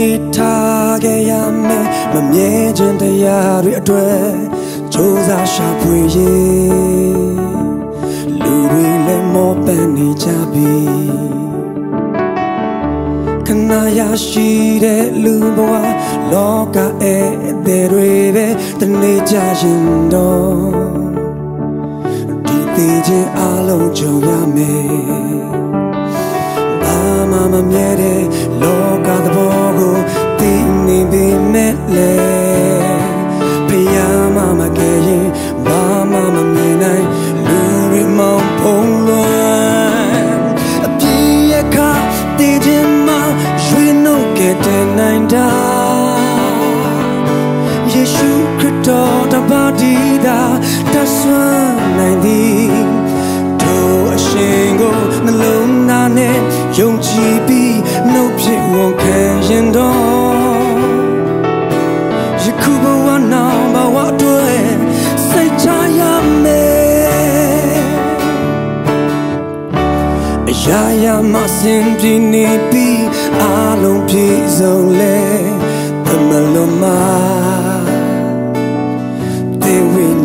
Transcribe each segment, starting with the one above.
ညီနေထားခဲ့ရမယ်မမြဲခြင်းတရားတွေအတွက်စူးစမ်းရှာဖွေရေးလူတွေလည်းမောပန်းနေကြပြီခဏရရှိတဲ့လူဘဝလောကရဲ့အသေးတွေပဲတနေ့ကြရင်တော့ဒီသေးခြင်းအလုံးကြုံရမယ်မှမမြဲ ခရစ်တော်တပါးဒီတာတဆွမ်းနိုင်သည်တို့အရှင်ကိုနှလုံးသားနဲ့ယုံကြည်ပြီးနှုတ်ဖြစ်ဝန်ခံရင်တော့ယခုဘဝနောက်ဘဝတွေစိတ်ချရမယ်အရာရာမစင်ပြင်းနေပြီးအလုံးပြည့်စုံလေသမလုံးမှာတေ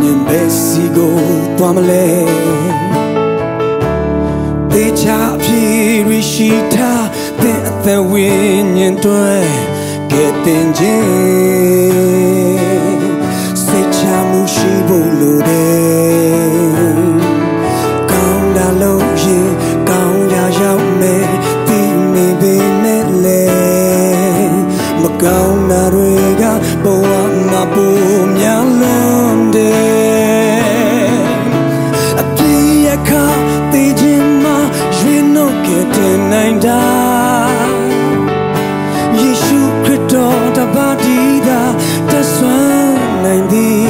ဝိညာဉ်ပဲစီကိုတွားမလဲတေချာဖြစ်ရရှိထားတဲ့အသက်ဝိညာဉ်တွေကဲ့တင်ခြင်းစိတ်ချမှုရှိဖို့လိုတယ်ကောင်းတာလို့ရင်ကောင်းရာရောက်မယ်ဒီနေပေမဲ့လေမကောင်းတာတွေကဘဝမှာပုံများလုံး တယ်အပြည့်ရခတည်ခြင်းမှာရွေးနှုတ်ကတဲ့နိုင်တာယေရှုခရစ်တော်တပါးဒီတာတဆွမ်းနိုင်သည်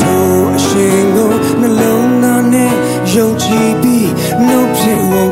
တို့အရှင်ကိုနှလုံးသားနဲ့ယုံကြည်ပြီးနှုတ်ဖြစ်ဝန်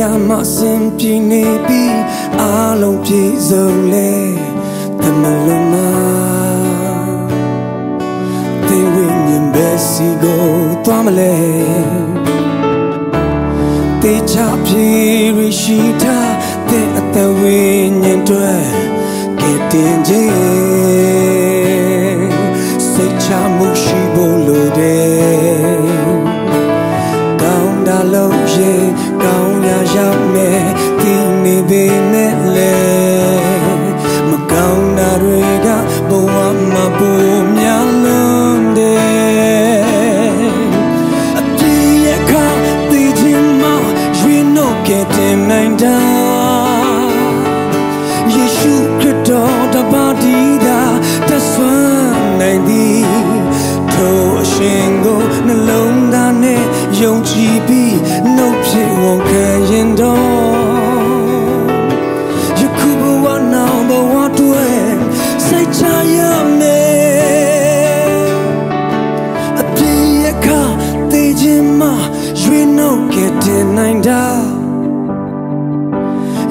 ရာရာမစင်ပြင်းနေပြီးအလုံးပြည့်စုံလေသမလုံးမှာတေဝိညာဉ်ပဲစီကိုတွားမလဲတေချပြေရရှိတာတဲ့အသက်ဝိညာဉ်တွေကဲ့တင်ခြင်းစိတ်ချမှုရှိဖို့လိုတယ် လို့ရင်ကောင်းရာရောက်မယ်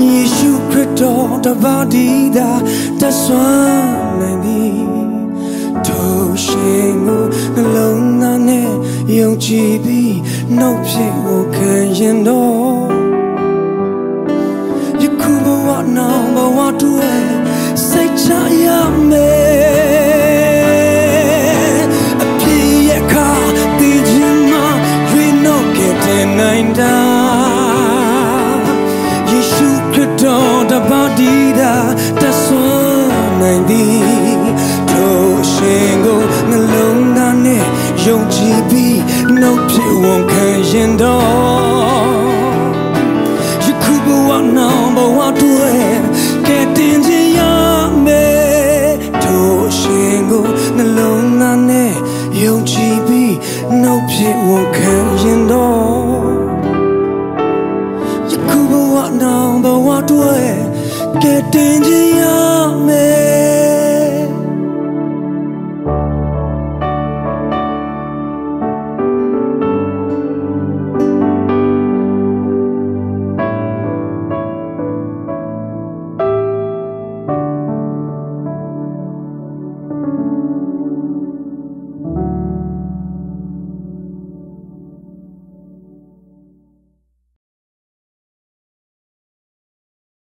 ယေရှုခရစ်တော်တပါးဒီတာတဆွမ်းနိုင်သည်ထိုရှင်ကိုနှလုံးသားနဲ့ယုံကြည်ပြီးနှုတ်ဖြစ်ကိုခံရင်တော့ယခုဘဝနောက်ဘဝတွေစိတ်ချရမယ် င်တော့ယခုဘဝနောက်ဘဝတွေ